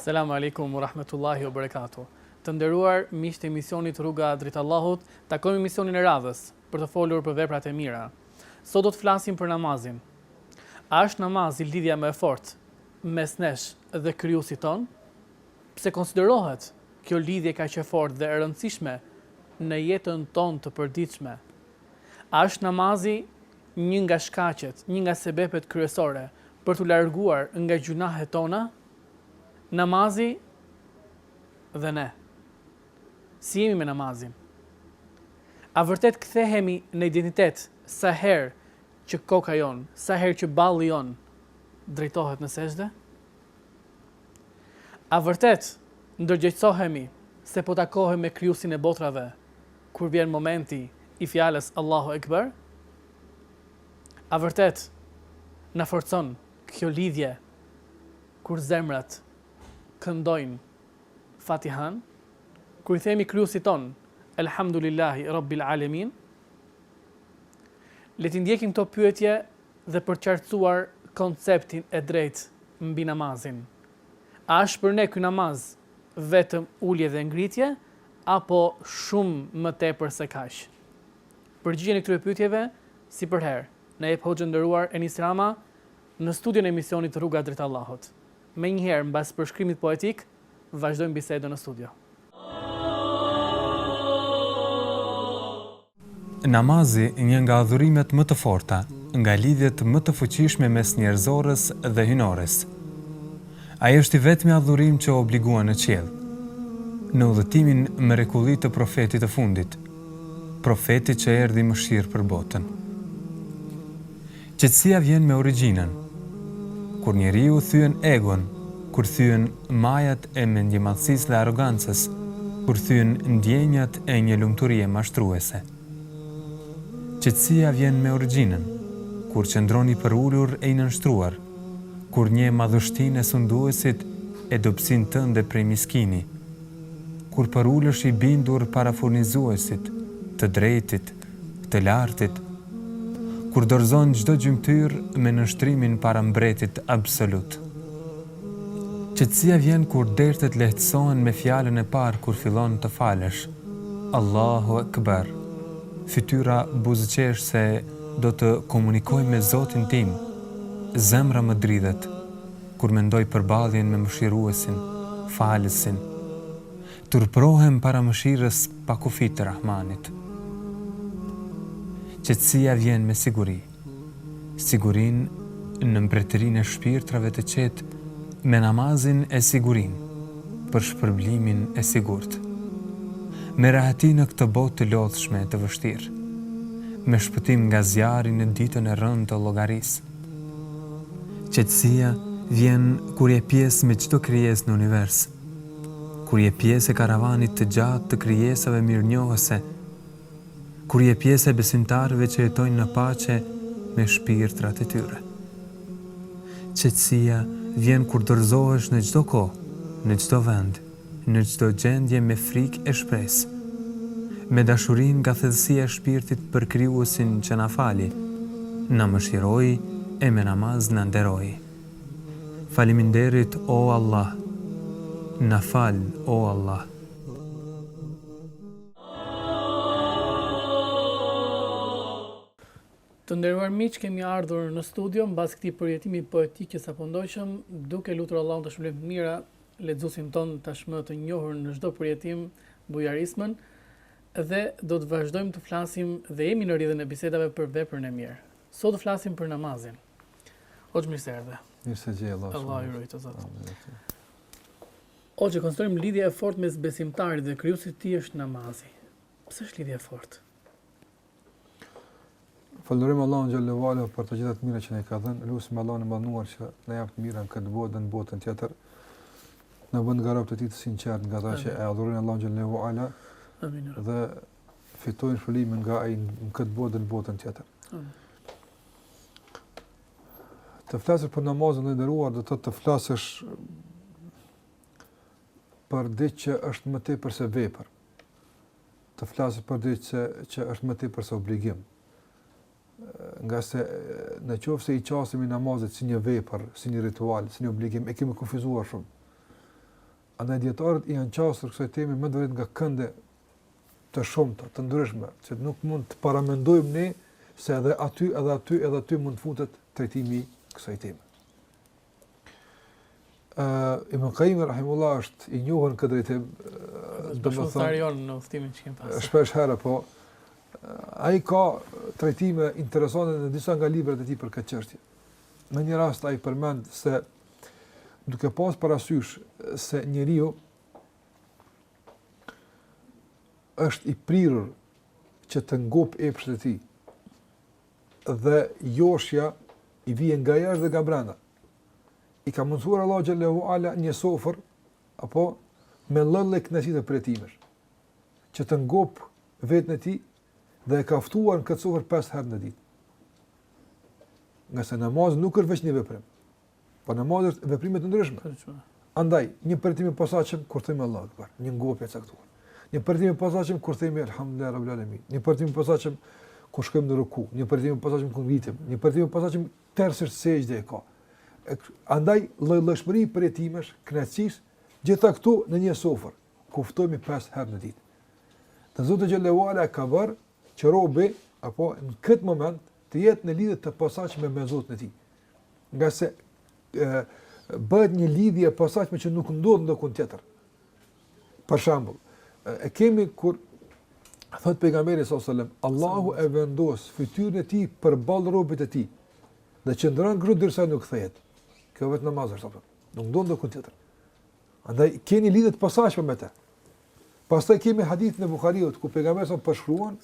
Selamu alejkum urahmetullahi uberekatu. Të nderuar miq të emisionit Rruga drejt Allahut, takohemi në emisionin e radhës për të folur për veprat e mira. Sot do të flasim për namazin. A është namazi lidhja më e fortë mes nesh dhe Krijuesit tonë? Pse konsiderohet kjo lidhje kaq e fortë dhe e rëndësishme në jetën tonë të përditshme? A është namazi Një nga shkaqet, një nga sebepet kryesore për t'u larguar nga gjynahet tona, namazi dhe ne. Si jemi me namazin? A vërtet kthehemi në identitet sa herë që koka jonë, sa herë që balli jonë drejtohet në sexhde? A vërtet ndërgjegjësohemi se po takohemi me Krijuesin e botrave kur vjen momenti i fjalës Allahu Ekber? A vërtet na forcon kjo lidhje kur zemrat këndojnë Fatihanë, kur i themi Krijuesit tonë Elhamdulillahi Rabbil Alemin? Le t'i ndjekim këto pyetje dhe për të qartësuar konceptin e drejtë mbi namazin. A është për ne ky namaz vetëm ulje dhe ngritje apo shumë më tepër se kaq? Përgjigjen e këtyre pyetjeve, si përherë, na jep hoxha i nderuar Enis Rama në studion e emisionit Rruga drejt Allahut. Menjëherë mbas përshkrimit poetik, Vazhdojmë bisedën në studio. Namazi, një nga adhurimet më të forta, nga lidhjet më të fuqishme mes njerëzores dhe hyjnores. Ai është i vetmi adhurim që u obligua në qiell. Në udhëtimin mrekulli të profetit të fundit, profetit që erdhi mëshirë për botën. Qetësia vjen me origjinën. Kur njeriu thyen egon, kur thyen majat e mendjemadhësisë dhe arrogancës, kur thyen ndjenjat e një lumturie mashtruese. Qetësia vjen me origjinën, kur qëndron i përulur e i nënshtruar, kur njeh madhështinë e sunduesit e dobësinë tënde prej miskini, kur përulesh i bindur para furnizuesit, të drejtit, të Lartit, kur dorëzon çdo gjymtyrë me nënshtrim para Mbretit absolut. Qetësia vjen kur dertet lehtësohen me fjalën e parë kur fillon të falesh, Allahu Ekber, fytyra buzëqesh se do të komunikoj me Zotin tim, zemra më dridhet, kur mendoj përballjen me Mëshiruesin, Falësin. Turpërohem para mëshirës pa kufi të Rahmanit. Qetësia vjen me siguri. Sigurinë në mbretërinë e shpirtrave të qetë me namazin e sigurinë për shpërblimin e sigurt. Me rahati në këtë botë të lodhshme e të vështirë. Me shpëtim nga zjarri në ditën e rëndë të llogarisë. Qetësia vjen kur je pjesë me çdo krijesë në univers. Kur je pjesë e karavanit të gjatë të krijesave mirënjohëse, kur je pjesë e besimtarëve që jetojnë në paqe me shpirtrat e tyre. Qetësia vjen kur dorëzohesh në çdo kohë, në çdo vend, në çdo gjendje me frikë e shpresë, me dashuri nga thellësia e shpirtit për Krijuesin që na fali, na mëshiroi e me namaz na nderoi. Faleminderit o Allah Na fal o Allah. Të nderuar miq, kemi ardhur në studio mbas këtij përjetimi poetik që sapo ndoqëm, duke lutur Allahun ta shpërblejë me të mira lexuesin tonë tashmë të njohur në çdo përjetim Bujar Hysmën dhe do të vazhdojmë të flasim dhe jemi në rrjedhën e bisedave për veprën e mirë. Sot do të flasim për namazin. Hoxhë mirë se erdhe. Mirë se ju gjeta, hoxhë. Allahu ju rujtë. Hoxhë, konsiderohet lidhje e fortë mes besimtarit dhe Krijuesit të tij është namazi. Pse është lidhje e fortë? Falënderojmë Allahun xhele ve ala për të gjitha të mirat që na ka dhënë. Lusim Allahun e madhëruar që na jap të mira në këtë botë dhe në botën tjetër. Na bën nga robtë e tij të sinqertë nga ata që e adhurojnë Allahun xhele ve ala. Dhe fitojnë shpërblimin nga ai në këtë botë dhe në botën tjetër. Amin. Të flasësh për namazin, i nderuar, do të thotë të flasësh për diç që është më tepër se vepër. Të flasësh për diç që, që është më tepër se obligim. Ngase në qofë se i qasemi namazit si një vepër, si një ritual, si një obligim, e kemi kufizuar shumë. Andaj dijetarët i janë qasur kësaj teme me të vërtetë nga kënde të shumta, të ndryshme, që nuk mund të paramendojmë ne se edhe aty, edhe aty, edhe aty mund të futet trajtimi i kësaj teme. Ë uh, Ibn Qayyim rahimehullah është i njohur në këtë drejtim, do të thonë jon në udhëtimin që kemi pas. Shpesh herë po ai ka trajtime interesante në disa nga librat e tij për këtë çështje. Në një rast ai përmend se Duke pas parasysh se njeriu është i prirur që të ngop epshet e tij. Dhe joshja i vjen nga jashtë dhe nga brenda. I ka mundsuar Allahu xhallahu ala një sofër apo me lloj-lloj kënaqësi dhe përjetimesh që të ngop veten e tij dhe e ka ftuar në këtë sofër pesë herë në ditë. Ngase namazi nuk është veç një veprim, po namazi është veprime të ndryshme. Andaj, një përjetim i posaçëm, kur themi Allahu Ekber, një ngopje e caktuar. Një përjetim i posaçëm, kur themi Elhamdulillah, Rabbil Alamin. Një përjetim i posaçëm, kur shkojmë në ruku. Një përjetim i posaçëm, kur ngritemi. Një përjetim i posaçëm, tërësisht sexhde e ka. Andaj, llojllojshmëri përjetimesh, kënaqësish, gjitha këto në një sofër. ku ftohemi pesë herë në ditë. Dhe Zoti xhelle ue ala e ka bërë që robi, apo në këtë moment, të jetë në lidhje të posaçme me Zotin e tij. Ngase e, bëhet një lidhje e posaçme që nuk ndodh askund tjetër. Për shembull, e kemi kur, thotë pejgamberi s.a.s. Allahu e vendos fytyrën e tij përballë robit të tij, dhe qëndron gjer derisa nuk kthehet. Kjo veç në namaz është, nuk ndodh askund tjetër. Andaj kemi lidhje të posaçme me të. Pastaj kemi hadithin e Buhariut ku pejgamberi sa përshkruan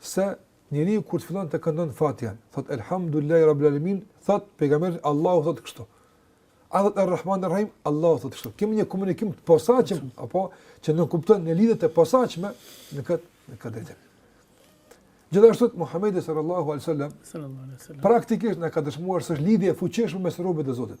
se njeriu kur të fillon të këndon Fatihan, thot elhamdulillahi rabbil alamin, thot pejgamberi Allahu thot kështu. A thot arrahman arrahim, Allahu thot kështu. Kemi një komunikim të posaçëm apo që nënkupton një lidhje të posaçme në këtë në këtë drejtim. Gjithashtu Muhamedi sallallahu alaihi wasallam sallallahu alaihi wasallam praktikisht na ka dëshmuar se është lidhje e fuqishme mes robit dhe Zotit.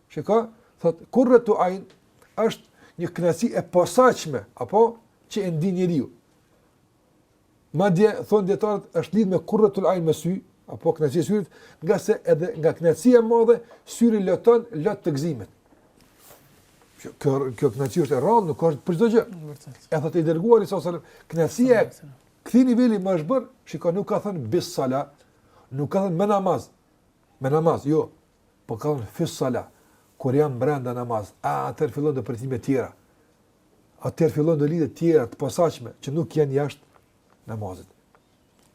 Shiko, thot kurratu ajn është një kënaqësi e posaçme, apo që e ndin njeriu. Madje thon dietarët është lidh me kurratul ajn me sy, apo kënaqësi e syrit, ngase edhe nga kënaqësia e madhe syri loton lot të gëzimit. Kjo kjo, kjo kënaqësi është e rrallë, nuk është për çdo gjë. Vërtet. E thotë i dërguari sa sa kënaqësia e këtij niveli më është bër, shikoj nuk ka thënë bis sala, nuk ka thënë me namaz. Me namaz, jo. Po ka thënë fis sala, kur jam brenda në namaz, a atëherë fillojnë përjetimet tjera. Atëherë fillojnë lidhjet tjera të posaçme që nuk janë jashtë namazit.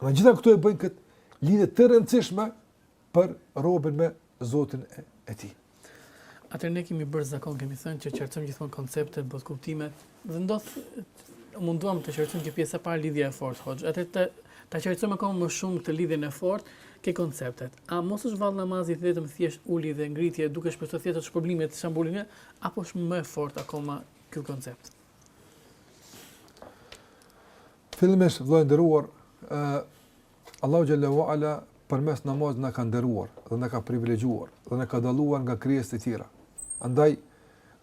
Të gjitha këto e bëjnë këtë lidhje të rëndësishme për robin me Zotin e, e tij. Atëherë ne kemi bërë zakon, kemi thënë që t'i qartësojmë gjithmonë konceptet, botëkuptimet, Dhe do mundohemi ta qartësojmë kjo pjesa e parë lidhja e fort, hoqë. Atë ta, ta qartësojmë akoma më shumë këtë lidhjen e fort, ke konceptet. A mos është vallë namazi vetëm thjesht ulje dhe ngritje duke shpresu thjesht te shpërblimet e shumëllojshme, apo është më e fort akoma ky koncept? Fillimisht, vëlla i nderuar, uh, Allahu xhele ue ala përmes namazit na ka nderuar dhe na ka privilegjuar dhe na ka dalluar nga krijesat e tjera. Andaj,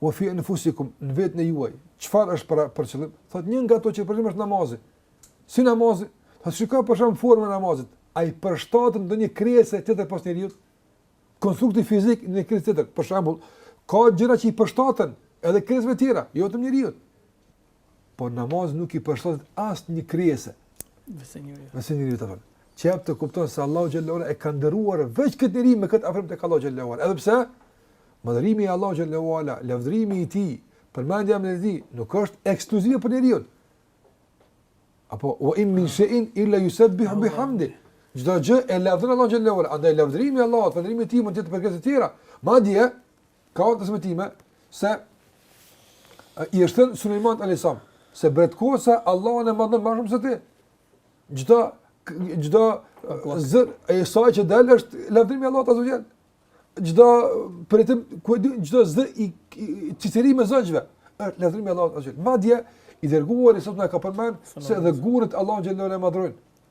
Ue fi anfusikum, në vetën e juaj, çfarë është për për qëllim? Thot një nga ato që për shembull është namazi. Si namazi? Thot shikoje për shembull formën e namazit. A i përshtatet ndonjë krijese tjetër pos njeriut? Konstrukti fizik në krijesë tjetër, për shembull, ka gjëra që i përshtaten edhe krijesave të tjera, jo vetëm njeriut. Po namazi nuk i përshtatet asnjë krijese. Veçse njeriut. Veçse njeriut. Çfarë? Që jep të kupton se Allahu xhele ue ala e ka nderuar veç këtë njeri me këtë afrim tek Allahu xhele ue ala. Edhe pse, madhërimi i Allahut xhele ue ala, lavdërimi i tij, përmendja e tij, nuk është ekskluzive për njeriun. Apo, ue in min shejin, illa jusebihu bihamdi. Çdo gjë e lavdëron Allahun xhele ue ala. Andaj lavdërimi i Allahut, lavdërimi i tij, mund të jetë prej gjësë tjetër. Madje, Ka edhe transmetime se i është thënë Sulejman alayhis salam se bretkosa Allahun e madhon më shumë se ti. Çdo çdo zë i saj që dal është lavdërim i Allahut azze ue xhel. Çdo për të ku di çdo zë i cicërimave zogjve. Është lavdërim i Allahut azze ue xhel. Madje i dërguari i sotme ka përmend se edhe gurët Allahun xhallahu e madhrojnë.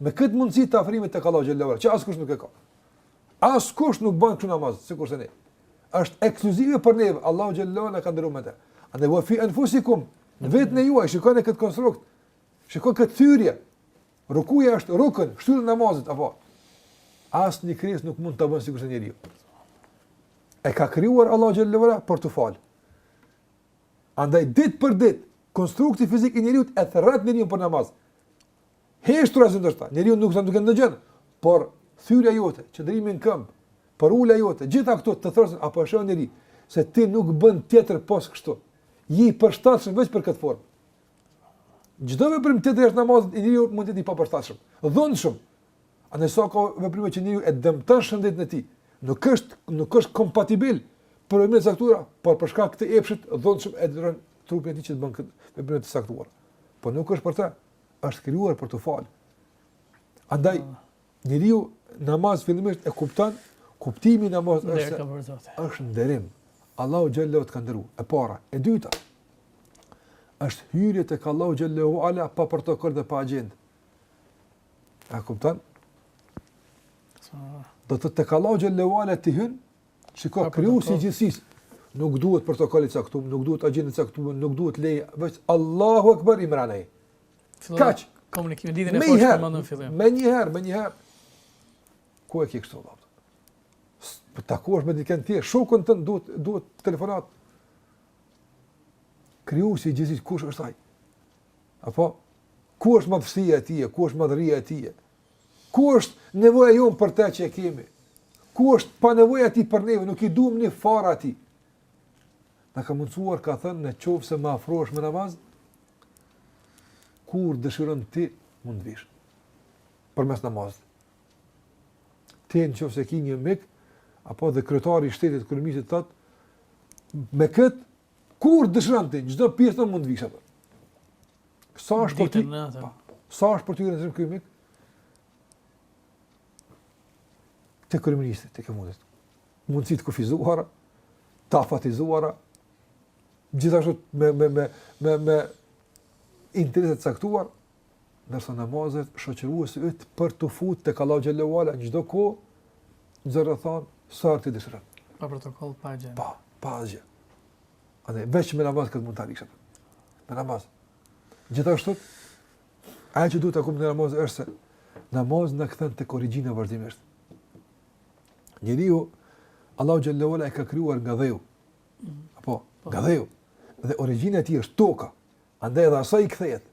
Me këtë mundësi të afrimit tek Allahu xhele që askush nuk e ka. Askush nuk ban kështu namaz, sikurse ne. është ekskluzive për ne, Allahu xhele na ka nderu me te. Andaj ue fi enfusikum, në veten e juaj, shikone këtë konstrukt, shikone këtë thyrje. Rukuja është rukën, shtyllë e namazit, apo. Asnjë krijesë nuk mund ta bën sikurse njeriu. E ka krijuar Allahu xhele për t'u falë. Andaj, dit për dit, konstrukti fizik i njeriut e thërret njeriun për namaz. Heshtur se ndoshta, njeriu nuk është duke ndëgju, por thyrja jote, qëndrimi në këmbë, përulja jote, gjitha këto të thërrasin apo o njeri se ti nuk bën tjetër pos kështu. Je i përshtatshëm vetëm për këtë formë. Çdo veprim tjetër jashtë namazit njeriut mund të jetë i papërshtatshëm. Dhunshëm. Andaj sa ka veprime që njeriu e dëmton shëndetin e tij. Nuk është nuk është kompatibil për veprimet e caktuara, por për shkak të epshit dhunshëm e dëmton trupin e tij që të bën këtë veprim të caktuar. Po nuk është për të, është krijuar për t'u falë. Andaj ah. njeriu namazin fillimisht e kupton kuptimi i namazit është është nderim. Allahu xhallahu të ka nderu. E para, e dyta. Është hyrje tek Allahu xhallahu ala pa protokoll dhe pa agjendë. A kupton? Do të tek Allahu xhallahu ala ti hyn Shiko, krijuesi i gjithësisë nuk duhet protokol i caktuar, nuk duhet agjendë e caktume, nuk duhet leje, veç Allahu Akbar i merr ai. Kaq komunikimin lidhjen e fortë me në fillim. Menjëherë, menjëherë. Ku e ke kështu vallë? Po takohesh me dikën tjetër, shokun tënd duhet duhet telefonatë. Krijuesi i gjithësisë kush është ai? Apo ku është madhësia e tij, ku është madhëria e tij? Ku është nevoja jonë për te që e kemi? Ku është panevoja e tij për neve? Nuk i duhemi fare atij. Na ka mundësuar, ka thënë, në qoftë se më afrohesh me namaz, kur dëshiron ti mund të vish përmes namazit. Ti në qoftë se ki një mik, apo dhe kryetari i shtetit, kryeministri të thotë, me këtë Kur dëshiron ti, në çdo pjesë mund të vish atë. Sa është për ty? Po. Sa është për ty rëndësi ky mik? Te kryeministri të komunës. Mundësi të kufizuara, të afatizuara, gjithashtu me me me me me interesa të caktuar, ndërsa namazi është shoqëruesi yt për të futur tek Allahu xhelle ve ala në çdo kohë, çdo rrethanë sa ti dëshiron. Pa protokoll, pa gjë. Pa, pa gjë. Andaj veç me namaz këtë mund ta arrijmë. Me namaz. Gjithashtu, ajo që duhet të hakim në namaz është se namazi na kthen tek origjina vazhdimisht. Njeriun, Allahu xhelle ve ala e ka krijuar nga dheu. Mhm. Apo, po. nga dheu. Dhe origjina e tij është toka. Andaj edhe asaj i kthehet.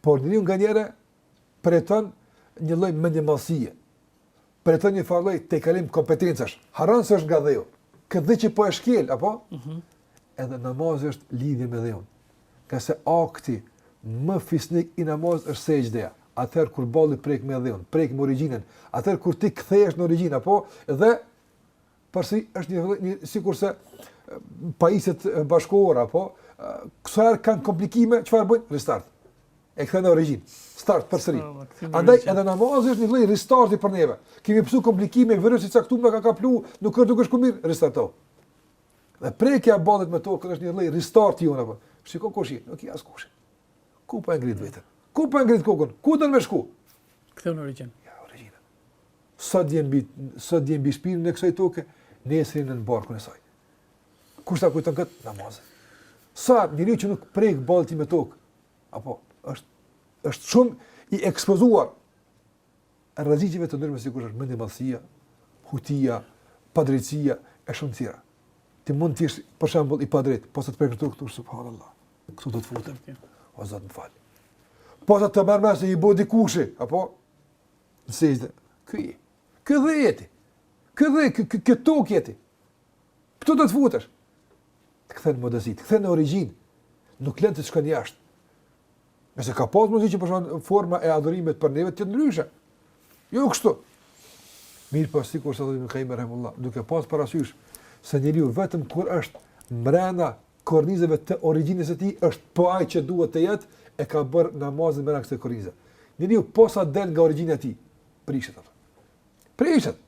Por njeriu nganjëherë përjeton një lloj mendjemadhësie. Përjeton një farë lloj tejkalim kompetencash. Harron se është nga dheu. Këtë dhé që po e shkel, apo? Mm -hmm. Edhe namazi është lidhje me dheun. Ngase akti më fisnik i namazit është sexhdja. Atëherë kur balli prek me dheun, prek me origjinën, atëherë kur ti kthehesh në origjinë, apo? Dhe përsëri është një lloj një sikurse pajisjet bashkëkohore apo këto sa herë kanë komplikime, çfarë bëjnë? Restart. E kthen në origjinë. Start përsëri. Andaj edhe namazi është një lloj restarti për neve. Kemi pësu komplikime, virusi caktuar na ka kaplu, nuk është duke shku mirë, restarto. Dhe prekja e ballit me tokën është një lloj restarti jonë apo. Shikoj kush je, nuk je askush. Ku po e ngrit veten? Ku po e ngrit kokën? Ku do ti me shku? Kthehu në origjinë. sot je mbi sot je mbi shpinën e kësaj toke, nesër je nën barkun e saj. Kush ta kujton kët? Namazi. Sa njeriu që nuk prek balli me tokë, apo është është shumë i ekspozuar rrezikeve të ndryshme sikur është mendjemadhësia, hutia, padrejtia e shumë të tjera. Ti mund të jesh për shembull i padrejt, po sa të prekësh tokë subhanallahu. Ktu do të futem. O Zot më fal. Po sa zullum ëse i bë dikujt, apo Në sexhde, kjo je. Ky dhe je ti. Ky dhe, kjo tokë je ti. Këtu do të futesh. Të kthen modesti, të kthen në origjinë. Nuk lë të të shkon jashtë. Nëse ka pas mundësi që pra forma e adhurimit për neve, të jetë ndryshe. Jo kështu. Mirëpo, sikurse thotë Ibn Kajimi rahimehullah. Duke pas parasysh se njeriu vetëm kur është mbrenda kornizave të origjinës së tij është po ai që duhet të jetë e ka bërë namazin brenda kësaj kornize. Njëriu posa del nga origjina e tij, prishet ai. Prishet.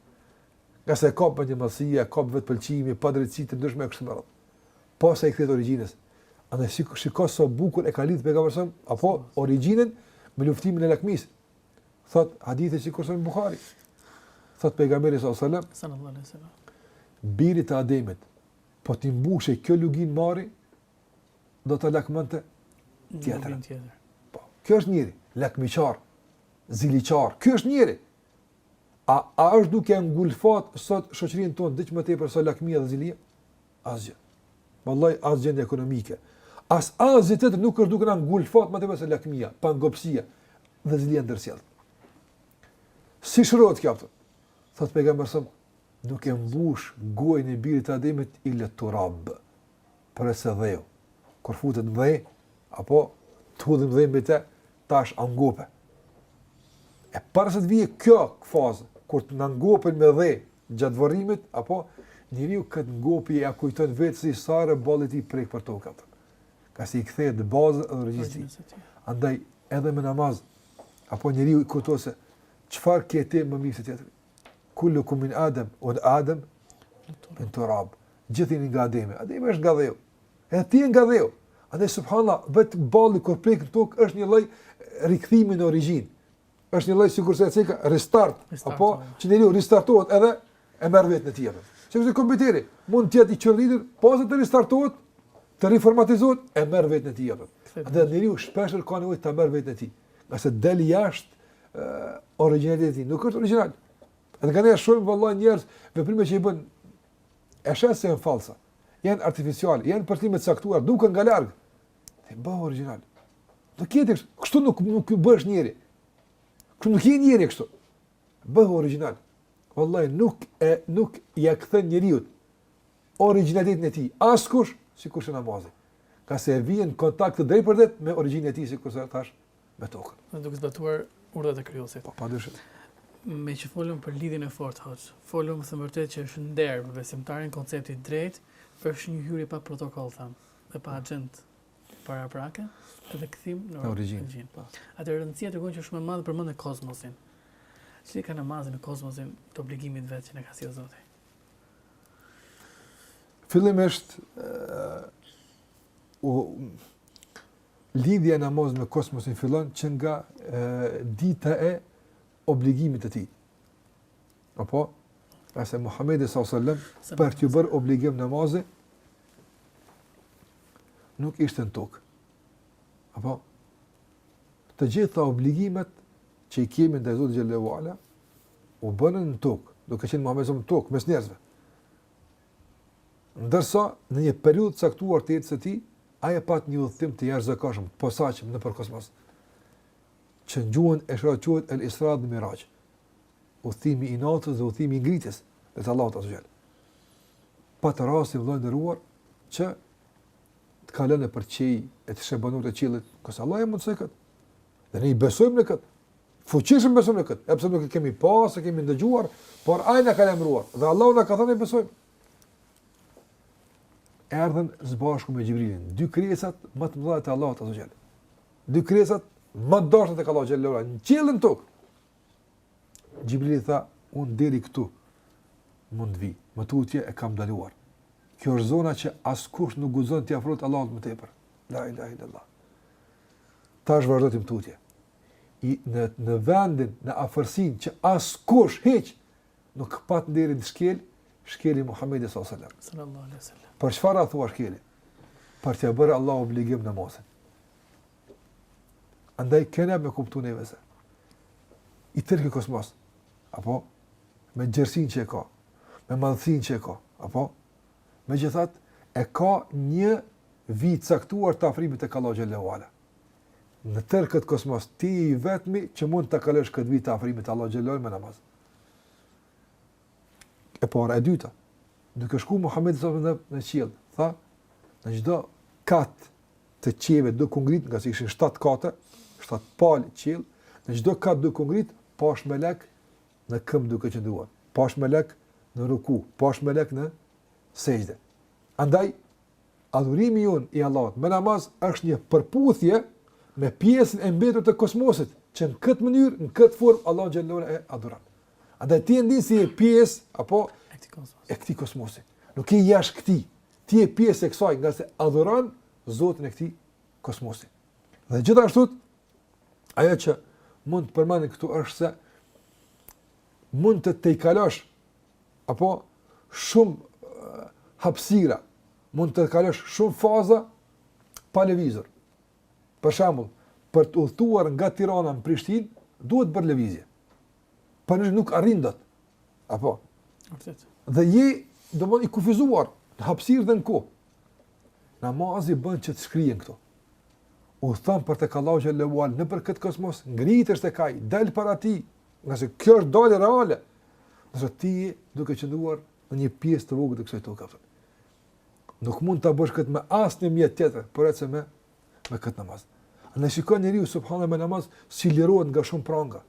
Ngase kap mendjemadhësia, kap vetëpëlqimi, padrejtësi të ndryshme e kështu me radhë. Posa i kthehet origjinës. Andaj shiko, shiko se sa bukur e ka lidhë pejgamberi apo origjinën me luftimin e lakmisë. Thotë hadithi që e shënon Buhariu. Thotë pejgamberi sallallahu alaihi wasallam. Sallallahu alaihi wasallam. Birit të Ademit, Po t'i mbushej kjo luginë me ari, do të lakmonte tjetër. tjetër. Po, ky është njeriu, lakmiqar, ziliqar, ky është njeriu. A, a është duke ngulfat sot shoqërinë tonë diç më tepër se lakmia dhe zilia? Asgjë. Vallaj, as gjendja ekonomike. As asgjë tjetër nuk është duke na ngulfat më tepër se lakmia, pangopësia dhe zilia e ndërsjellë. Si shërohet kjo, thotë pejgamberi sa Nuk e mbush gojën e birit të Ademit illa turab, përveçse dheu. Kur futet në dhe, apo të hudhim dhe mbi të, tash a u ngope. E para se të vijë kjo fazë, kur të na ngopin me dhe gjatë varrimit, apo njeriu këtë ngopje ja kujton vetes sa herë balli i prek për tokë atëherë. Kasi i kthehet bazës dhe origjinës. Andaj edhe me namaz apo njeriu kujton se çfarë ke ti më mirë se tjetri. Kullukum min Adem, ue Adem min turab. Gjithë jeni nga Ademi. Ademi është nga dheu. Edhe ti nga dheu. Andaj, subhanallah, vetë balli kur prek për tokë, është një lloj rikthimi në origjinë. është një lloj, sikurse e ceka, restart. restart apo, po. që njeriu, restartohet edhe e merr veten tjetër. Si që është kompjuteri, mund të jetë i çrregulluar, posa të restartohet, të riformatizohet, e merr veten tjetër. Andaj, njeriu shpeshherë ka nevojë të merr veten tjetër. Ngase del jashtë uh, origjinalitetit, nuk është origjinal. Edhe nganjëherë shohim vallahi njerëz veprime që i bën e sheh se janë falsa, janë artificiale, janë për qëllime të caktuara, duken nga larg. E bëhu origjinal. Nuk je kështu, kështu nuk, nuk bëhesh njeri. Kështu nuk je njeri kështu. Bëhu origjinal. Vallahi, nuk e, nuk ia kthen njeriut. origjinalitetin e tij, askush sikurse namazi. Kur se vjen kontakt të drejtpërdrejt me origjinën e tij sikurse thashë me tokën. Duke zbatuar urdhrat e krijuesit. Po padyshim. Meqë folëm për lidhjen e fortë hoxhë, folëm se vërtet që është nder për besimtarin koncepti i drejtë, është një hyrje pa protokoll thamë, dhe pa agjendë paraprake, edhe kthim në origjinë. Po. Atë rëndësia tregon që është më e madhe përmendëm kozmosin. Si ka namazi në kozmosin të obligimit vetë që na ka sjellë Zoti. Fillimisht, lidhja e namazit me kosmosin fillon që nga ë, dita e obligimit të tij. Apo, se Muhammedi s.a.s. për t'ju bërë obligim namazi, nuk ishte në tokë. Apo, të gjitha obligimet që i kemi ndaj Zotit xhelle ve ala u bënë në tokë, duke qenë Muhamedi në tokë mes njerëzve. Ndërsa në një periudhë të caktuar të jetës së tij, ai e pat një udhëtim të jashtëzakonshëm, të posaçëm nëpër kosmos. Që në gjuhën e sheriatit quhet El Isra dhe Miraj. Udhëtimi i natës dhe udhëtimi i ngritjes, deri te Allahu azze ve xhel. Pati rastin vëlla i nderuar që të kalon nëpër qiej e të sheh banorët e qiellit, sepse Allah e mundësoi këtë. Dhe ne i besojmë në këtë. Fuqishëm besojmë në këtë. Edhe pse nuk e kemi pa, s'e kemi ndëgjuar, por ai na ka lajmëruar. Dhe Allahu na ka thënë e besojmë. Erdhen s'bashku me Xhibrilin. Dy krijesat më të mëdha të Allahut azze ve xhel. Dy krijesat më të dashta tek Allahu xhelle ve ala. Në qiell e në tokë. Xhibrili tha, unë deri këtu mund të vij, më tutje e kam ndaluar. Kjo është zona që askush nuk guxon t'i afrohet Allahut më tepër. La ilaha illallah. Tash vazhdo ti më tutje. Hyn në vendin, në afërsinë që askush hiç nuk pat nderin të shkel, shkeli Muhamedi sallallahu alaihi wasallam. Sallallahu alaihi wasallam. Për çfarë thua shkeli? Për të bërë Allahu obligim namazin. Andaj kena me kuptu neve se i tërë ky kosmos, apo me gjërësinë që e ka, me madhësinë që e ka, apo me të gjitha e ka një vijë të caktuar të afrimit tek Allahu xhelle ve ala. Në tërë këtë kosmos, ti je i vetmi që mund të kalosh këtë vijë të afrimit tek Allahu xhelle ve ala me namaz. E para, e dyta, duke shku Muhammedi në qiell, tha, në çdo kat të qiejve duke u ngrit, ngase janë shtatë kate, shtatë palë qiell, në çdo kat duke u ngrit, pash melek në këmbë duke qëndruar, pash melek në ruku, pash melek në sexhde. Andaj adhurimi jon i Allahut me namaz është një përputhje me pjesën e mbetur të kosmosit, që në këtë mënyrë, në këtë formë Allahun xheleshanuhu e adhuron. Andaj ti ndihesh si pjesë apo e këtij kosmosi. Nuk je jashtë këtij, Ti je pjesë e kësaj ngase adhuron Zotin e këtij kosmosi. Dhe gjithashtu ajo që mund të përmendim këtu është se mund të tejkalosh apo shumë eh, hapësira, mund të kalosh shumë faza pa lëvizur. Për shembull, për të udhëtuar nga Tirana në Prishtinë, duhet bërë lëvizje. Përndryshe nuk arrin dot. Apo. Vërtet. Dhe je domethënë i kufizuar në hapësirë dhe në kohë. Namazi bën që të shkrihen këto. Udhëton për tek Allahu xheleshanuhu nëpër këtë kosmos ngritesh tek Ai, del para ti, ngase kjo është dalje reale. Edhe pse ti duke qëndruar në një pjesë të vogël të kësaj toke. Nuk mund ta bësh këtë me asnjë mjet tjetër, përveç me me këtë namaz. E shikon njeriun subhanallahu me namaz si lirohet nga shumë pranga,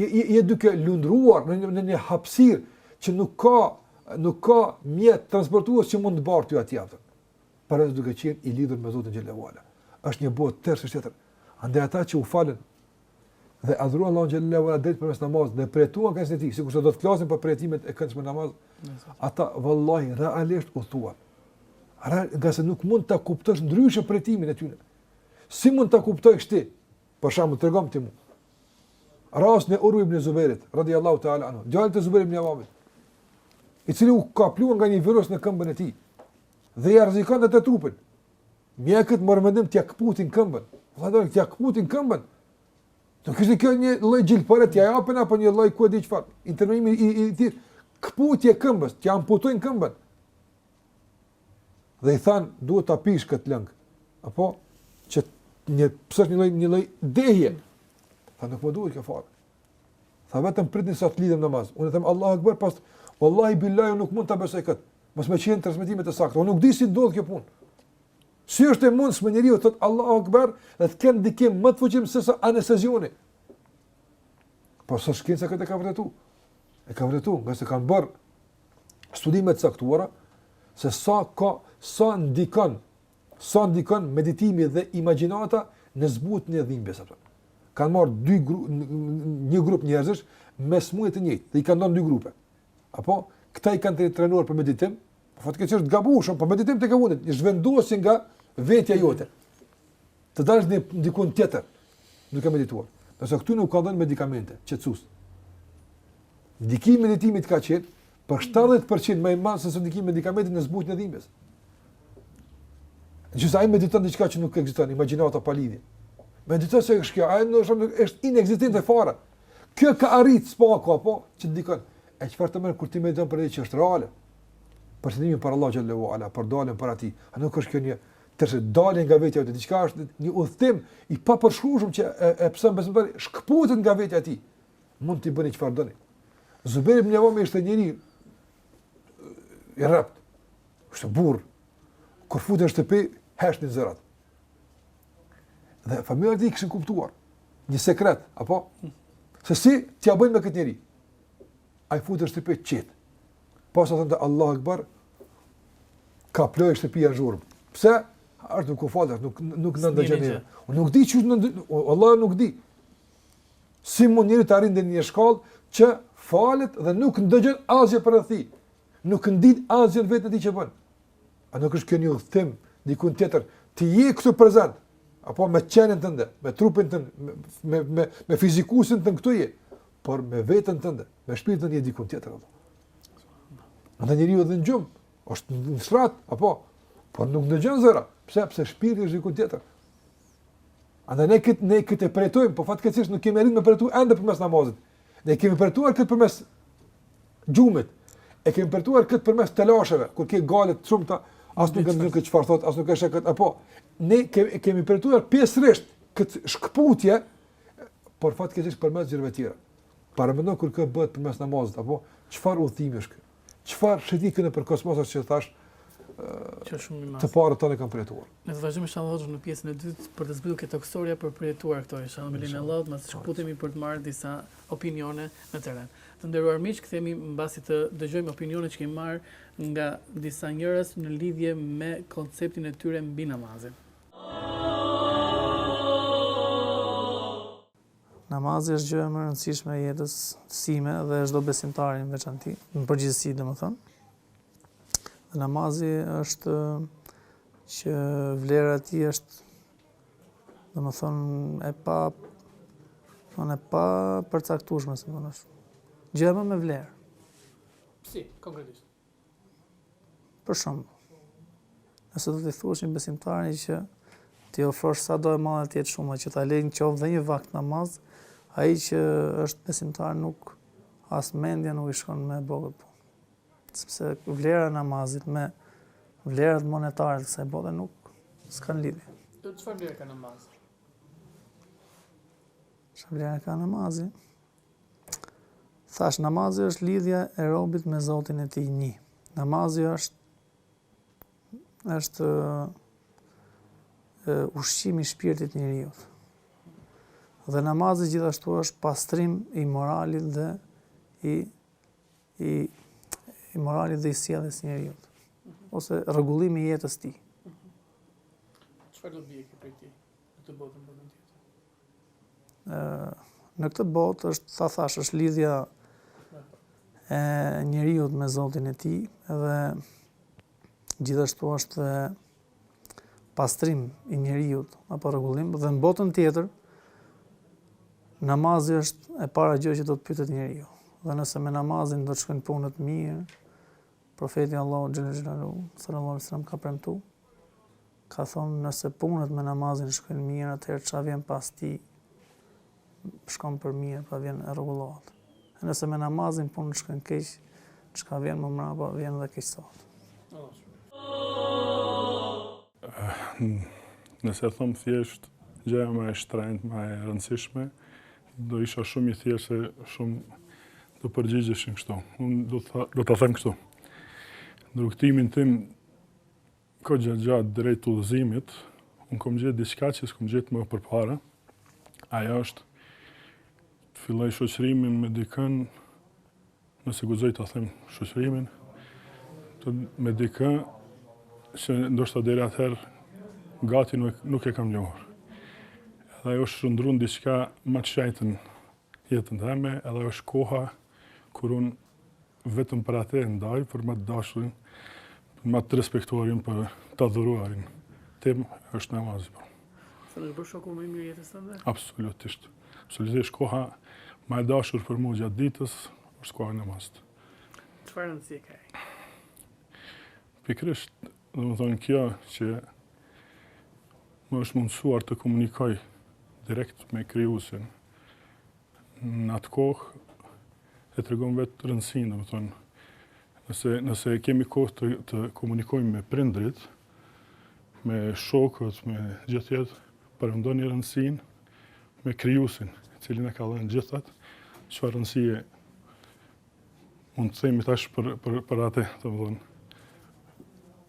je duke lundruar në një, në një hapësirë që nuk ka, nuk ka mjet transportues që mund të bartë ty atje lart. Përveç duke qenë i lidhur me Zotin Xhelle ue ala. është një botë tërësisht tjetër. Andaj ata që u falën dhe adhuruan Allahun Xhelle ue ala drejt përmes namazit dhe përjetuan kënaqësinë e tij, sikurse do të flasim për përjetimet e këndshme në namaz, ata vallahi realisht udhëtuan. Real, ngase nuk mund të kuptosh ndryshe përjetimin e tyre. Si mund të kuptosh ti? Për shembull tregom ti mu. Rastin e Urwe ibn Zubejrit, radiallahu ta'ala anhu, djalit të Zubejr ibn Avamit, i cili u kaplua nga një virus në këmbën e tij, dhe ia rrezikonte tërë trupin. Mjekët morën vendim t'ia këputin këmbën, dhe dhe t'ia këputin këmbën, s'ishte kjo një lloj gjilpëre t'ia japin, apo një lloj ku e di çfarë, intervenimi i, i, i tillë, këputje e këmbës, t'ia amputojnë këmbën, Dhe i thanë, duhet ta pish këtë lëng. Apo, që një, pse është një lloj, një lloj dehje. Tha, nuk më duhet kjo fare. Tha, vetëm pritni sa të lidhem në namaz. Unë them, Allahu Ekber, pas, vallahi bilahi, nuk mund ta besoj këtë. Mos me qenë transmitimet e sakta. Unë nuk di si ndodh kjo punë. Si është e mundshme njeriu të thotë Allahu Ekber, dhe të ketë ndikim më të fuqishëm se sa anestezioni. Por sot shkenca këtë e ka vërtetu. E ka vërtetu, ngase kanë bërë studime të caktuara se sa ka sa ndikon sa ndikon meditimi dhe imagjinata në zbutjen e dhimbjes apo. Kan marr dy gru, një grup njerëzish me smundje të njëjtë, dhe i kanë nda në dy grupe. Apo këta i kanë trajnuar për meditim, po është gabuar shumë, po meditim tek e fundit, i zhvendosin nga vetja jote. Të dalësh në dikun tjetër duke medituar. Ndërsa këtu u kanë dhënë medikamente, qetësues. Ndikimi i meditimit ka qenë për 70% më i madh se ndikimi i medikamentit në zbutjen e dhimbjes. Edhe pse ai mediton diçka që nuk ekziston, imagjinata pa lidhje. Mediton se është kjo, ajo ndoshta është inekzistente fare. Kjo ka arrit së paku apo që ndikon. E çfarë të merr kur ti mediton për diçka që është reale? Për të dhënë për Allah xhelle ue ala, për daljen para tij. A nuk është kjo një Të të dalë nga vetja e tij, diçka është një udhëtim i papërshkrueshëm që e, e pëson besimtari, shkëputet nga vetja e tij. Mund të bëni çfarë doni. Zubair ibn Awam ishte njeri i rreptë. Është burr. Kur futej në shtëpi, heshtnin zërat. Dhe familja e tij kishin kuptuar një sekret, apo se si t'ia bëjnë me këtë njeri. Ai futet në shtëpi qet. Posa thotë Allahu Akbar, Kaplon shtëpinë zhurmë. Pse? Është duke u falë, nuk, nuk na ndëgjon. Unë nuk di që na ndëgjon, vallahi nuk di. Si mund njeriu të arrijë në një shkallë që falet dhe nuk ndëgjon asgjë përreth tij. Nuk ndin asgjë në veten e tij që bën. A nuk është kjo një udhëtim, dikun tjetër, ti je këtu prezent, apo me qenien tënde, me trupin tënde, me, me, me, me fizikusin tënde këtu je, por me vetën tënde, me shpirtin tënde je dikun tjetër. Njeriu edhe në gjumë, Është në shtrat, apo por nuk dëgjon zëra. Pse? Sepse shpirti është diku tjetër. Andaj ne këtë ne këtë e përjetojmë, po fatkeqësisht nuk kemi arritur të përjetojmë ende përmes namazit. Ne kemi përjetuar këtë përmes gjumit. E kemi përjetuar këtë përmes telasheve, kur ke gajlet shumë të as nuk e di çfarë thot, as nuk e sheh këtë apo. Ne kemi kemi përjetuar pjesërisht këtë shkputje, por fatkeqësisht përmes gjërave të tjera. Paramendo kur kjo bëhet përmes namazit apo çfarë udhëtimi është ky? Çfarë shëtitje nëpër kosmos është që thash që është shumë i madh. Të parët tanë kanë përjetuar. Ne do të vazhdojmë inshallah Allahu në pjesën e dytë për të zbërthyer këto histori për përjetuar këto inshallah me lejen e Allahut, mbasi shkputemi për të marrë disa opinione në terren. Të nderuar miq, kthehemi mbasi që dëgjuam opinionet që kemi marrë nga disa njerëz në lidhje me konceptin e tyre mbi namazin. Namazi është gjëja më e rëndësishme e jetës sime dhe e çdo besimtari në veçanti, në përgjithësi domethënë. Dhe namazi është që vlera e tij është domethënë e pa domethënë e pa përcaktueshme, si me thonë. Gjëja më me vlerë. Si, konkretisht. Për shembull, nëse do t'i thuash një besimtari që t'i ofrosh sa do e madhe të jetë shuma, që ta lejnë qoftë dhe një vakt namaz, ai që është besimtar nuk as mendja nuk i shkon me bo këtë punë. Sepse vlera e namazit me vlerat monetare të kësaj bote nuk s'kanë lidhje. Do të çfarë vlere ka namazi? Çfarë vlere ka namazi? Thashë namazi është lidhja e robit me Zotin e tij një. Namazi është është ushqimi i shpirtit të njeriut. Dhe namazi gjithashtu është pastrim i moralit dhe i i i moralit dhe i sjelljes së njeriut ose rregullimi i jetës së tij. Çfarë do të bëjë këtë këtë botën për mendje? Në këtë botë është tha thashë është lidhja e njeriut me Zotin e tij dhe gjithashtu është dhe pastrim i njeriut apo rregullim dhe në botën tjetër namazi është e para gjë që do të pyetet njeriu dhe nëse me namazin do të shkojnë punët mirë profeti Allahu xhele xhelaluhu sallallahu alaihi wasallam ka premtu Ka thonë nëse punët me namazin shkojnë mirë atëherë ça vjen pas tij shkon për mirë pra vjen e rregullohet. E nëse me namazin punët shkojnë keq, çka vjen më mrapa vjen dhe keqësohet. Nëse e thom thjesht, gjëja më e shtrenjtë, më e rëndësishme, do isha shumë i thjeshtë se shumë do përgjigjeshin kështu. Unë do të, do ta them kështu. Në rrugëtimin tim, Goxha të gjatë drejt udhëzimit, unë kom gjetë diçka që s'kom gjetë më përpara. Ajo është të filloj shoqërimin me dikën, nëse guxoj ta them shoqërimin, të me dikë që ndoshta deri atëherë gati nuk, nuk e kam njohur. Edhe ajo është shndërru n' diçka më të shenjtën n'jetën teme, edhe është koha kur unë Vetëm për atë e ndaj, për ma të dashurin, për ma të respektuarin, për të adhuruarin tem. Është namazi, po. Se na është bërë shoku më i mirë i jetës tonë? Absolutisht. Absolutisht, koha ma e dashur për mu gjatë ditës, është koha e namazit. Çfarë rëndësie ka? Pikërisht, domethënë kjo që më është mundësuar të komunikoj direkt me Krijuesin. Në atë kohë, e tregon vetë rëndësinë, domethënë, nëse nëse kemi kohë të, të komunikojmë me prindrit, me shokët, me gjithë tjerët, paramendoni rëndësinë me Krijuesin, i cili na i ka dhënë gjitha, çfarë rëndësie mund të themi tash për, për, për atë, domethënë,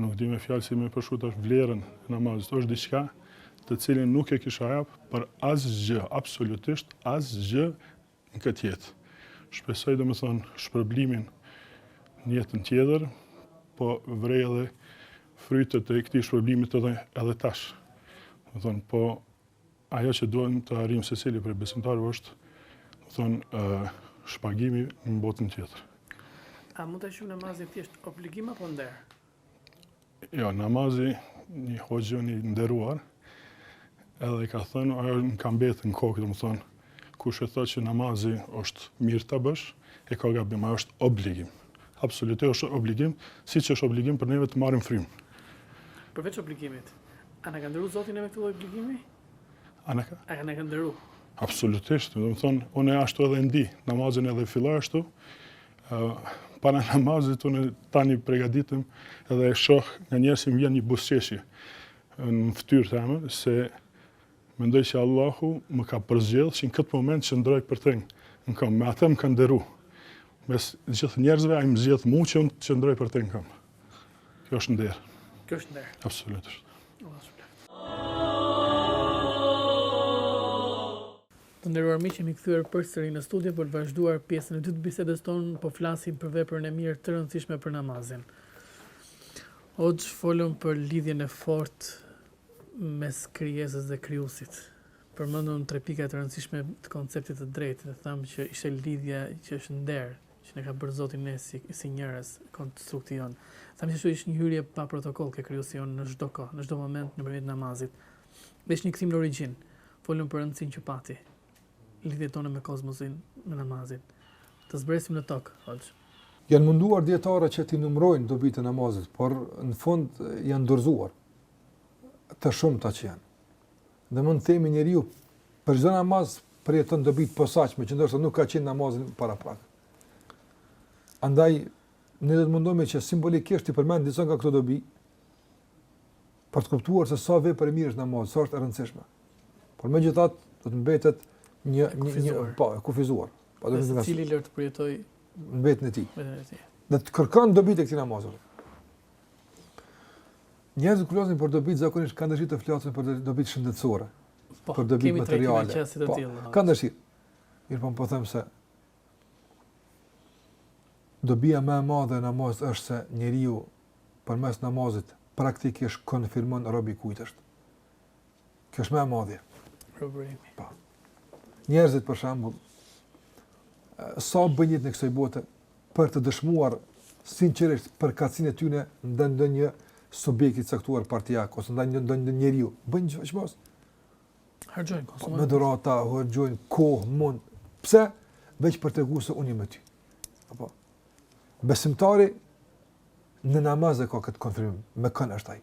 Nuk di me fjalë si me përshkru tash vlerën e namazit. Është diçka të cilën nuk e kisha jap për asgjë, absolutisht asgjë në këtë jetë. Shpresoj domethënë shpërblimin në jetën tjetër, po vrej edhe frytet e këtij shpërblimit edhe tash. Domethënë po Ajo që duam të arrijmë secili prej besimtarëve është, domethënë, shpagimi në botën tjetër. A mund ta quajmë namazin thjesht obligim apo nder? Jo, namazi një hoxhë i nderuar, edhe e ka thënë, ajo më ka mbetë në kokë, domethënë, kush e thotë që namazi është mirë ta bësh, e ka gabim, është obligim. Absolutisht është obligim, siç është obligim për neve të marrim frymë. Përveç obligimit. A na ka nderu Zoti ne me këtë obligim? A na ka? A na ka nderu? Absolutisht, domethënë, unë ashtu edhe e ndi, namazin edhe e fal ashtu, para namazit, unë tani përgatitem edhe e shoh nganjëherë si më vjen një buzëqeshje në fytyrën teme, se mendoj që Allahu më ka përzgjedhë që në këtë moment të qëndroj para Tij në këmbë, me atë më ka nderu, mes gjithë njerëzve Ai më zgjedh mu që me qëndru para Tij në këmbë. Kjo është nder. Kjo është nder. Absolutisht. Të nderuar miq, jemi kthyer përsëri në studio për të vazhduar pjesën e dytë të bisedës tonë, po flasim për veprën e mirë të rëndësishme për namazin. Hoxhë, folëm për lidhjen e fortë mes krijesës dhe krijuesit. Përmendëm tre pika të rëndësishme të konceptit të drejtë, dhe thamë që ishte lidhja që është nder, që na ka bërë zoti ne si si njerëz konstrukti jonë thamë se ishte një hyrje pa protokoll te krijuesi jonë në çdo kohë në çdo moment nëpërmjet namazit dhe ishte një kthim në origjinë folëm për rëndësinë që pati lidhja e tanë me kozmosin me namazin të zbresim në tokë hoxhë janë munduar dijetarët që t'i numërojnë dobitë e namazit por në fund janë dorëzuar të shumta që janë Ne mund të themi njeriu për çdo namaz përjeton dobi të posaçme që ndoshta nuk ka qenë namazin paraprak. Andaj ne do të mundohemi që simbolikisht t'i përmendim disa nga këto dobi për të kuptuar se sa vepër e mirë është namazi, sa është e rëndësishme. Por megjithatë do të mbetet një një një po, e kufizuar. Po do të thotë secili le të përjetoj mbetën e tij. Mbetën e tij. Do të kërkon dobi të këtij namazit. Njerëzit kur flasin për dobitë zakonisht kanë dëshirë të flasin për dobitë shëndetësore, po, për dobitë materiale. Po, kanë dëshirë. Mirëpo po them se dobija më e madhe e namazit është se njeriu përmes namazit praktikisht konfirmon robi kujt është. Kjo është më e madhja. Problemi. Po. Njerëzit për shembull sa bëjnë në kësaj bote për të dëshmuar sinqerisht përkatësinë e tyne ndaj ndonjë subjekti caktuar partijak, ose ndaj ndaj ndonjë njeriu, bëjnë çmos? Harxhojnë, po, konsumën. Me dhurata, harxhojnë, kohë, mund, pse? Veç për të tregu se unë jam me ty. Apo? Besimtari në namaz e ka këtë konfirmim, me kënë është ai.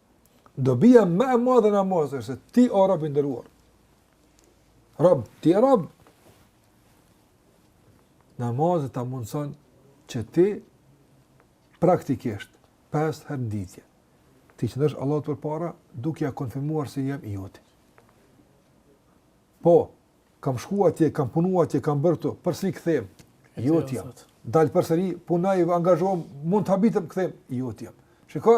Dobija më e madhe e namazit është se ti o rob i nderuar. Rob, ti je rob. Namazi ta mundëson që ti praktikisht pesë herë ditje. T'i qëndrosh Allahut përpara, duke ja konfirmuar se jam i joti. Po, kam shku atje, kam punu atje, kam bërë këtu, përsëri kthehem, i joti jam. Dalë përsëri, punoj, angazhohem, mund të habitem, kthehem, i joti jam. Shiko,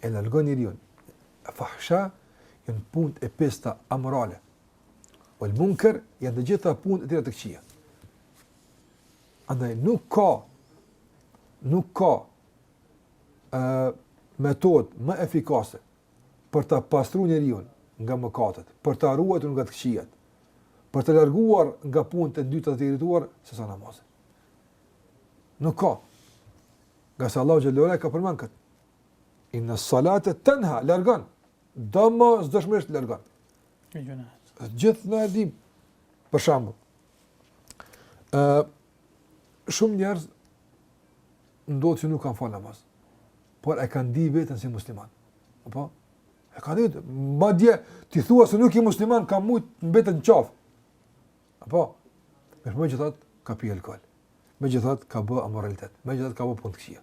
e largon njeriun. Fahsha janë punët e pista amorale uel munker janë të gjitha punët e tjera të këqija andaj nuk ka nuk ka uh, metodë më efikase për ta pastru njeriun nga mëkatet, për ta ruajtur nga të këqijat, për ta larguar nga punët e dytë të të irrituar, sesa namazi. Nuk ka. Ngase Allahu xhel-le e ka përmend këtë. Inna salate tenha, largon. Domosdoshmërisht largon. Gjithë ne e dimë, për shembull. Uh, shumë njerëz ndodhë që nuk kanë falë namaz. Por e kanë ndi veten si musliman. Apo? E kanë ndi veten. Madje, t'i thuash se nuk je musliman, ka mujtë me të mbet në qafë. Apo? Por megjithatë, ka pi alkohol. megjithatë ka bë amoralitet, megjithatë ka bë punë të këqia.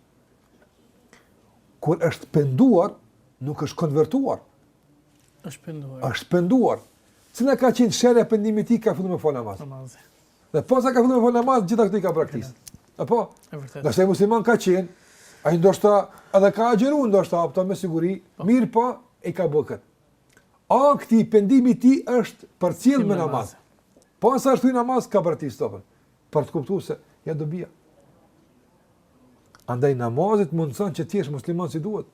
Kur është penduar, nuk është konvertuar. është penduar. është penduar. Cila ka qenë shenja e pendimit tij, ka fillu me falë namaz. Namaz. Dhe posa ka fillu me falë namaz, gjitha këto i ka braktisë. Apo? E vërtetë. Nëse musliman ka qenë, ai ndoshta edhe ka agjeru, ndoshta apëta me siguri, po. Mirëpo, e ka bë këtë. Akti i pendimit tij është përcjellë me namaz. Posa është në namaz, ka braktisë topën. për të kuptuar se ja dobia. Andaj namazi të mundëson që të jesh musliman si duhet.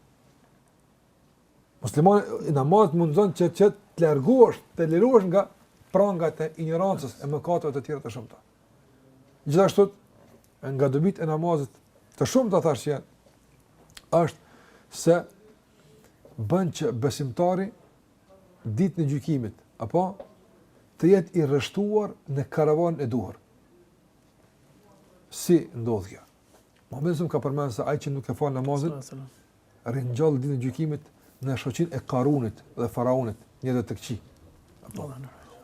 Musliman, namazi të mundëson që që të largohesh, të lirohesh nga prangat e injorancës e mëkateve të tjera të shumta. Gjithashtu nga dobitë e namazit të shumta thashë që janë është se bën që besimtari Ditën e Gjykimit, apo të jetë i rreshtuar në karvanin e duhur. Si ndodh kjo? Muhamedi sa ka përmendur se ai që nuk e fal namazin, ringjallet ditën e Gjykimit në shoqërinë e Karunit dhe faraonit, njerëzve të këqij. Apo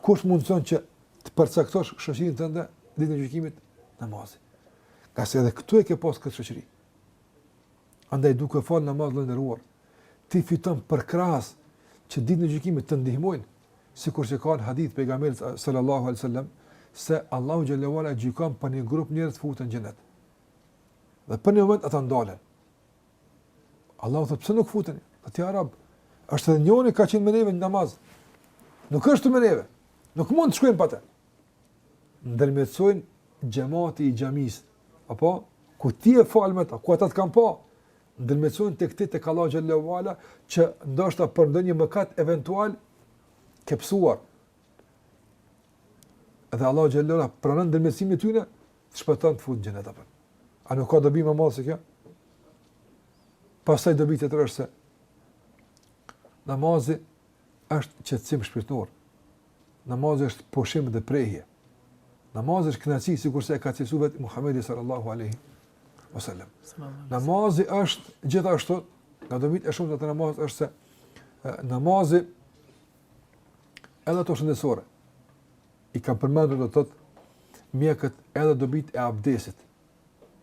kush ta mundson që të përcaktosh shoqërinë tënde ditën e Gjykimit namazi. Ngase edhe këtu e ke pas këtë shoqëri. Andaj duke fal namaz të nderuar, ti fiton përkrahas që ditën e gjykimit të ndihmojnë, sikur që ka në hadith të pejgamberit sallallahu alaihi wasallam se Allahu xhelle ve ala gjykon për një grup njerëz të futen në xhenet. Dhe për një moment ata ndalen. Allahu thotë pse nuk futeni? Po ja Rab, është edhe njëri ka qenë me neve në namaz. Nuk është me neve. Nuk mund të shkojmë pa të. ndërmjetësojnë xhamati i xhamisë, apo ku ti e fal me ta, ku ata të kanë pa, ndërmjetësojnë për ty tek Allahu xhelle ve ala që ndoshta për ndonjë mëkat eventual ke pësuar. Dhe Allahu xhelle ve ala pranon ndërmjetësimin e tyre, të shpëton të fut në xhenet apo. A nuk ka dobi më madhe se kjo? Pastaj dobi tjetër se namazi është qetësim shpirtëror. Namazi është pushim dhe prehje. Namazi është kënaqësi, sikurse e ka cilësuar vetë Muhamedi sallallahu alaihi wasallam. Namazi është gjithashtu, nga dobitë e shumta të namazit është se namazi edhe ato shëndetësore i kanë përmendur do të thotë mjekët edhe dobitë e abdesit,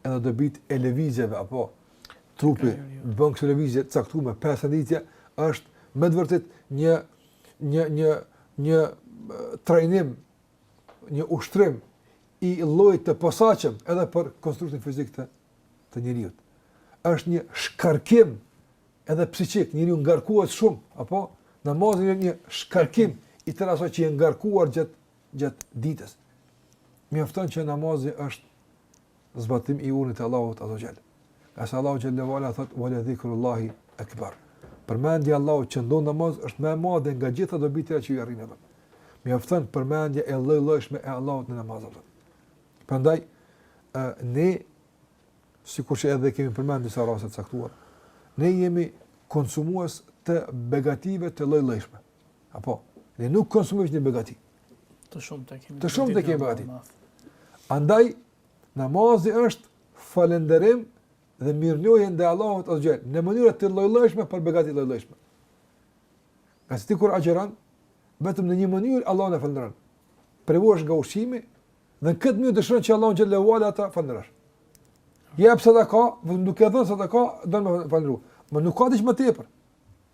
edhe dobitë e lëvizjeve apo trupi bën këto lëvizje të caktuara pas renditje është me të vërtetë një një një një trajnim një ushtrim i llojit të posaçëm edhe për konstruktin fizik të të njeriut. Është një shkarkim edhe psiqik, njeriu ngarkohet shumë apo namazi është një shkarkim i tërë asaj që është ngarkuar gjatë gjatë ditës. Mjafton që namazi është zbatim i urdhrit të Allahut azza xhal. Ngase Allahu xhallahu ala thot wala zikrullahi akbar. Përmendja e Allahut që ndodh në namaz është më e madhe nga gjitha dobitë që ju arrini atë. Mjafton përmendja e lloj-llojshme e Allahut në namaz. Prandaj ne sikur që edhe kemi përmendur disa raste të caktuara, ne jemi konsumues të begative të lloj-llojshme. Apo, ne nuk konsumojmë vetëm një begati. Të shumta i kemi. Të shumta i kemi begatitë. Andaj, namazi është falenderim dhe mirënjohje ndaj Allahut azza xhal, në mënyra të lloj-llojshme për begati të lloj-llojshme. Ngase ti kur agjëron, vetëm në një mënyrë Allahun e falënderon. Privohesh nga ushqimi dhe në këtë mënyrë dëshiron që Allahun xhelle ue ala ta falënderosh. Jep sadaka, vetëm duke dhënë sadaka, do ta falënderosh. Më nuk ka diç më tepër.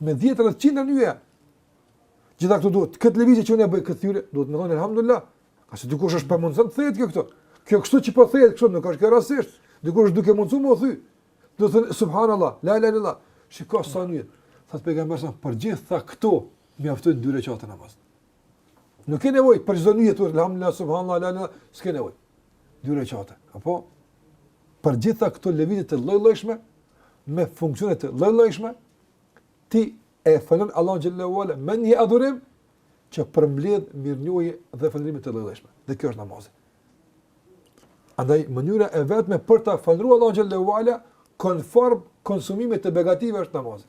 me dhjetëra e qindra nyja. Gjitha këto duhet, këtë lëvizje që unë e bëj këtë thyerje, duhet me thonë, elhamdulillah, ngase dikush është pa mundësi të thehet kjo këtu. Kjo kështu që po thehet kështu, nuk është kjo rastësisht, dikush është duke mundësu me u thy. Do të thënë, subhanallah, la ilaha illallah, shiko sa nyje. Thotë Pejgamberi, për gjitha këto, mjaftojnë dy reqate namaz. Nuk ke nevojë për çdo nyje, alhamdulillah, subhanallah, la ilaha, s'ke nevojë. Dy rekate, apo për gjitha këto lëvizje të lloj-llojshme me funksione të lloj-llojshme, ti e falënderon Allahun xhallahu ala me një adhurim që përmbledh mirënjohje dhe falëndrime të lloj-llojshme. Dhe kjo është namazi. Andaj mënyra e vetme për ta falënderuar Allahun xhallahu ala konform konsumimit të begative është namazi.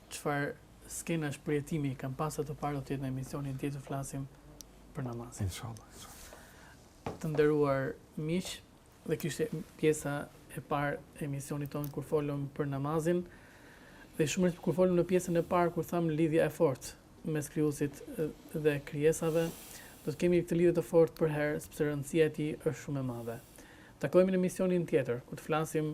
Çfarë skenash, përjetimi kam pas herët e para do t'jetë në emisionin tjetër të flasim për namazin. Inshallah, inshallah. Të nderuar miq, dhe kjo ishte pjesa e parë e emisionit tonë ku folëm për namazin dhe shumë rëndë kur folëm në pjesën e parë kur thamë lidhja e fortë mes krijuesit dhe krijesave, do të kemi këtë lidhje të fortë përherë, sepse rëndësia e tij është shumë e madhe. Takohemi në emisionin tjetër ku të flasim